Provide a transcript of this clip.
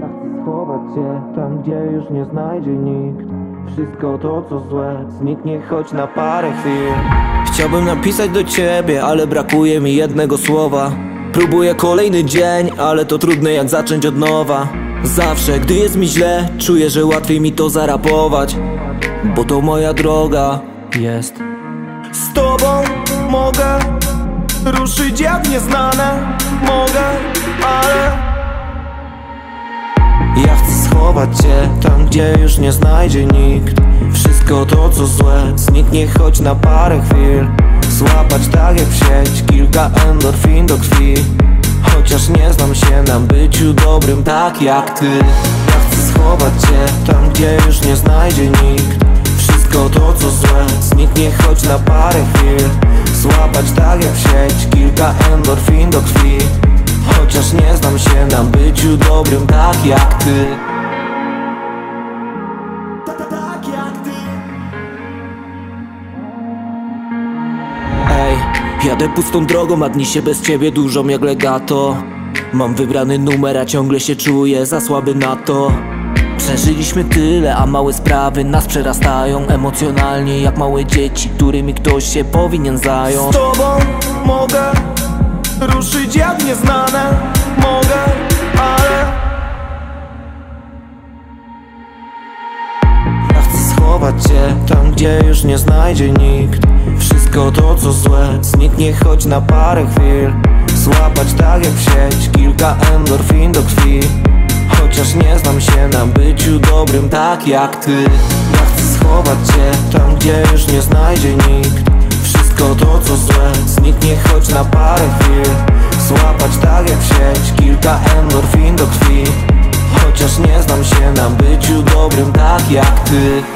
Ja chcę schować cię tam, gdzie już nie znajdzie nikt. Wszystko to co złe zniknie choć na parę chwil. Chciałbym napisać do ciebie, ale brakuje mi jednego słowa. Próbuję kolejny dzień, ale to trudne jak zacząć od nowa. Zawsze, gdy jest mi źle, czuję, że łatwiej mi to zarapować. Bo to moja droga jest. Z tobą mogę ruszyć jak nieznane. Mogę, ale Ja chcę schować cię tam, gdzie już nie znajdzie nikt. Wszystko to co złe zniknie choć na parę chwil. Złapać tak jak w sieć kilka endorfin do krwi. Chociaż nie znam się na byciu dobrym tak jak ty. Ja chcę schować cię tam, gdzie już nie znajdzie nikt. Wszystko to co złe zniknie choć na parę chwil. Złapać tak jak w sieć kilka endorfin do krwi Chociaż nie znam się na byciu dobrym tak jak ty. Tak jak ty. Ej, jadę pustą drogą, a dni się bez ciebie dużą jak legato. Mam wybrany numer, a ciągle się czuję za słaby na to. Przeżyliśmy tyle, a małe sprawy nas przerastają. Emocjonalnie jak małe dzieci, którymi ktoś się powinien Z zająć tobą mogę schować cię tam, gdzie już nie znajdzie nikt. Wszystko to co złe zniknie choć na parę chwil. Złapać tak jak w sieć kilka endorfin do krwi. Chociaż nie znam się na byciu dobrym tak jak ty. Ja chcę schować cię tam, gdzie już nie znajdzie nikt. Wszystko to co złe zniknie choć na parę chwil. Złapać tak jak w sieć kilka endorfin do krwi. Chociaż nie znam się na byciu dobrym tak jak ty